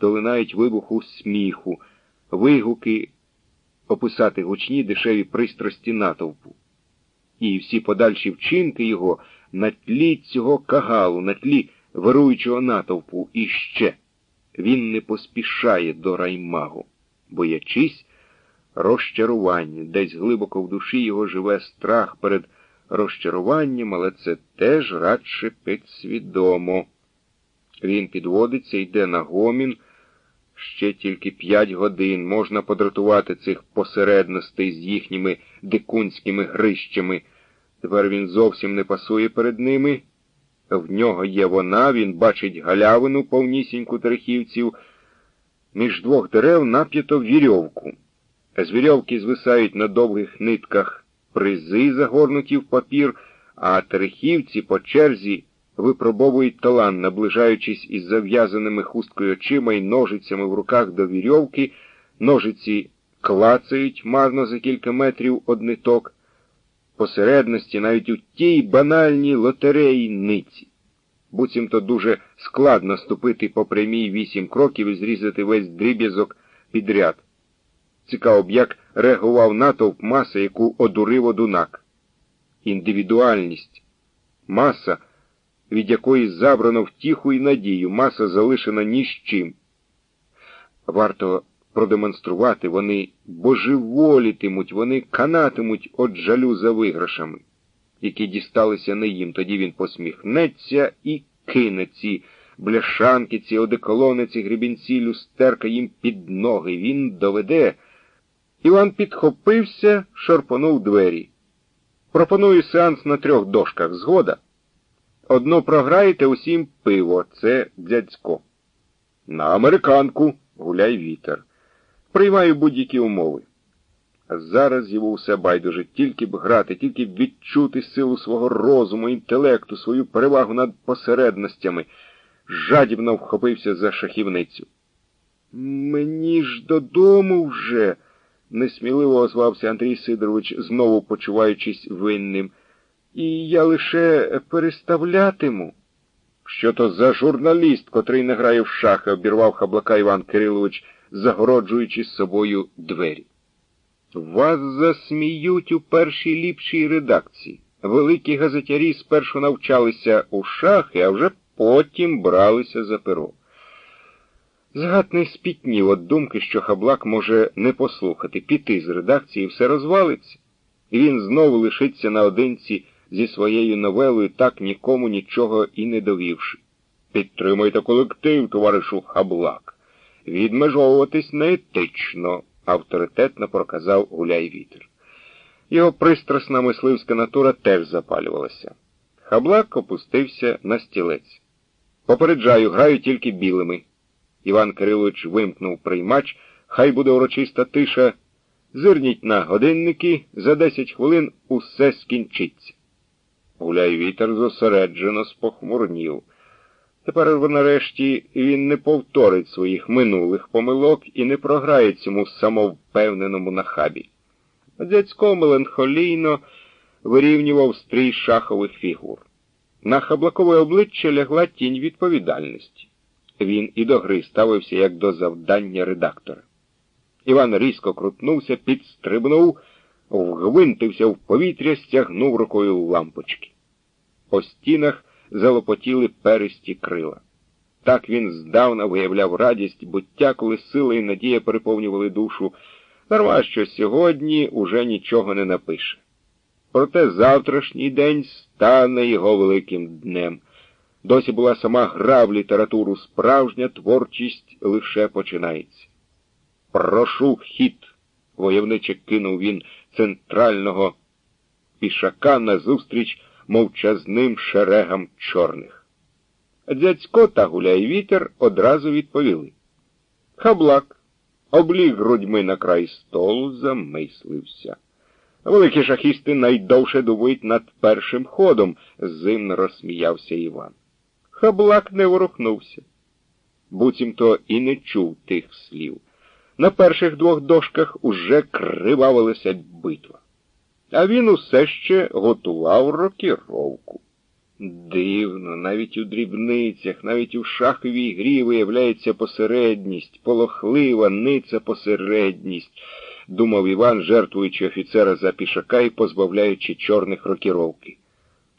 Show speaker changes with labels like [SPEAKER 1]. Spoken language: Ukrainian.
[SPEAKER 1] долинають вибуху сміху, вигуки описати гучні дешеві пристрасті натовпу. І всі подальші вчинки його на тлі цього кагалу, на тлі вируючого натовпу і ще він не поспішає до раймагу, боячись розчарування, десь глибоко в душі його живе страх перед розчаруванням, але це теж радше підсвідомо. Він підводиться, йде на гомін. Ще тільки п'ять годин можна подратувати цих посередностей з їхніми дикунськими грищами. Тепер він зовсім не пасує перед ними. В нього є вона, він бачить галявину повнісіньку трехівців. Між двох дерев нап'ято вірьовку. З вірьовки звисають на довгих нитках призи, загорнуті в папір, а терехівці по черзі випробовують талан, наближаючись із зав'язаними хусткою очима і ножицями в руках до вірьовки, ножиці клацають марно за кілька метрів одниток, посередності навіть у тій банальній лотереї ниці. Буцімто дуже складно ступити по прямій вісім кроків і зрізати весь дріб'язок підряд. Цікаво б, як реагував натовп маса, яку одурив одунак. Індивідуальність. Маса від якої забрано втіху і надію, маса залишена ні з чим. Варто продемонструвати, вони божеволітимуть, вони канатимуть от жалю за виграшами, які дісталися не їм. Тоді він посміхнеться і кине ці бляшанки, ці одеколони, ці грібінці, люстерка їм під ноги. Він доведе. Іван підхопився, шарпонув двері. Пропоную сеанс на трьох дошках. Згода? Одно програєте усім пиво, це дядько. На американку гуляй вітер. Приймаю будь-які умови. зараз йому все байдуже, тільки б грати, тільки б відчути силу свого розуму, інтелекту, свою перевагу над посередностями, жадібно вхопився за шахівницю. Мені ж додому вже, несміливо озвався Андрій Сидорович, знову почуваючись винним і я лише переставлятиму. Що то за журналіст, котрий не грає в шахи, обірвав хаблака Іван Кирилович, загороджуючи з собою двері. Вас засміють у першій ліпшій редакції. Великі газетярі спершу навчалися у шахи, а вже потім бралися за перо. Згадний спітнів від думки, що хаблак може не послухати, піти з редакції, все розвалиться, і він знову лишиться наодинці зі своєю новелою, так нікому нічого і не довівши. Підтримуйте колектив, товаришу Хаблак. Відмежовуватись неетично, авторитетно проказав гуляй вітер. Його пристрасна мисливська натура теж запалювалася. Хаблак опустився на стілець. Попереджаю, граю тільки білими. Іван Кирилович вимкнув приймач, хай буде урочиста тиша. Зирніть на годинники, за десять хвилин усе скінчиться. Гуляй вітер зосереджено спохмурнів. Тепер, нарешті, він не повторить своїх минулих помилок і не програє цьому самовпевненому нахабі. Дядько меланхолійно вирівнював стрій шахових фігур. На хаблакове обличчя лягла тінь відповідальності. Він і до гри ставився як до завдання редактора. Іван різко крутнувся, підстрибнув вгвинтився в повітря, стягнув рукою лампочки. По стінах залопотіли перисті крила. Так він здавна виявляв радість, буття, коли сила і надія переповнювали душу, дарма що сьогодні уже нічого не напише. Проте завтрашній день стане його великим днем. Досі була сама гра в літературу, справжня творчість лише починається. Прошу хід, войовниче кинув він центрального пішака назустріч мовчазним шерегам чорних. Дзяцько та гуляй вітер одразу відповіли. Хаблак обліг грудьми на край столу, замислився. Великі шахісти найдовше думають над першим ходом, зимно розсміявся Іван. Хаблак не ворухнувся. Буцімто і не чув тих слів. На перших двох дошках уже кривавилася битва. А він усе ще готував рокіровку. Дивно, навіть у дрібницях, навіть у шаховій грі виявляється посередність, полохлива ниця посередність, думав Іван, жертвуючи офіцера за пішака і позбавляючи чорних рокіровки.